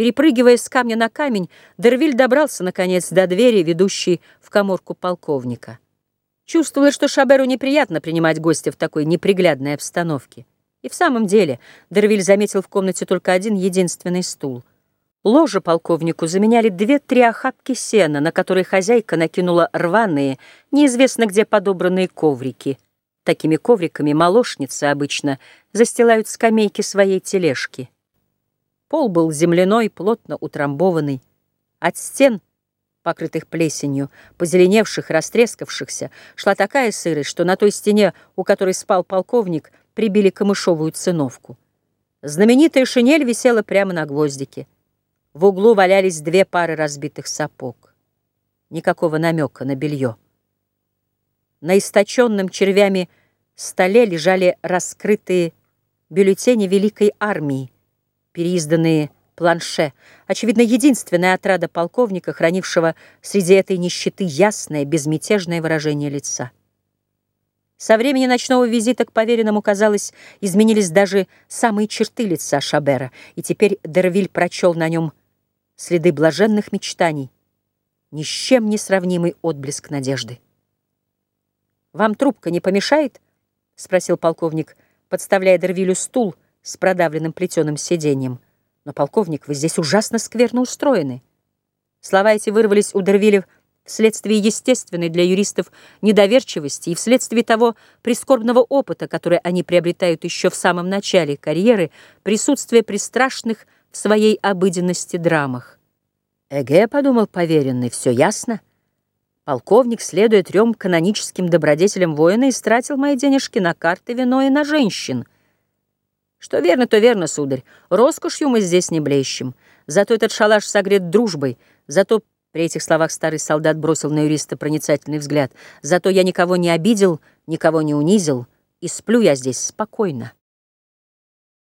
Перепрыгивая с камня на камень, Дервиль добрался, наконец, до двери, ведущей в коморку полковника. Чувствовалось, что Шаберу неприятно принимать гостя в такой неприглядной обстановке. И в самом деле Дервиль заметил в комнате только один единственный стул. Ложе полковнику заменяли две-три охапки сена, на которые хозяйка накинула рваные, неизвестно где подобранные коврики. Такими ковриками молочницы обычно застилают скамейки своей тележки. Пол был земляной, плотно утрамбованный. От стен, покрытых плесенью, позеленевших, растрескавшихся, шла такая сырость, что на той стене, у которой спал полковник, прибили камышовую циновку. Знаменитая шинель висела прямо на гвоздике. В углу валялись две пары разбитых сапог. Никакого намека на белье. На источенном червями столе лежали раскрытые бюллетени Великой Армии, переизданные планше, очевидно, единственная отрада полковника, хранившего среди этой нищеты ясное, безмятежное выражение лица. Со времени ночного визита к поверенному, казалось, изменились даже самые черты лица Шабера, и теперь Дервиль прочел на нем следы блаженных мечтаний, ни с чем не сравнимый отблеск надежды. «Вам трубка не помешает?» — спросил полковник, подставляя Дервилю стул — с продавленным плетеным сиденьем. Но, полковник, вы здесь ужасно скверно устроены. Слова эти вырвались у Дервиля вследствие естественной для юристов недоверчивости и вследствие того прискорбного опыта, который они приобретают еще в самом начале карьеры, присутствия пристрашных в своей обыденности драмах. Эге, подумал поверенный, все ясно. Полковник, следуя трем каноническим добродетелям воина, истратил мои денежки на карты, вино и на женщин — что верно, то верно, сударь. Роскошью мы здесь не блещем. Зато этот шалаш согрет дружбой. Зато, при этих словах старый солдат бросил на юриста проницательный взгляд, зато я никого не обидел, никого не унизил, и сплю я здесь спокойно.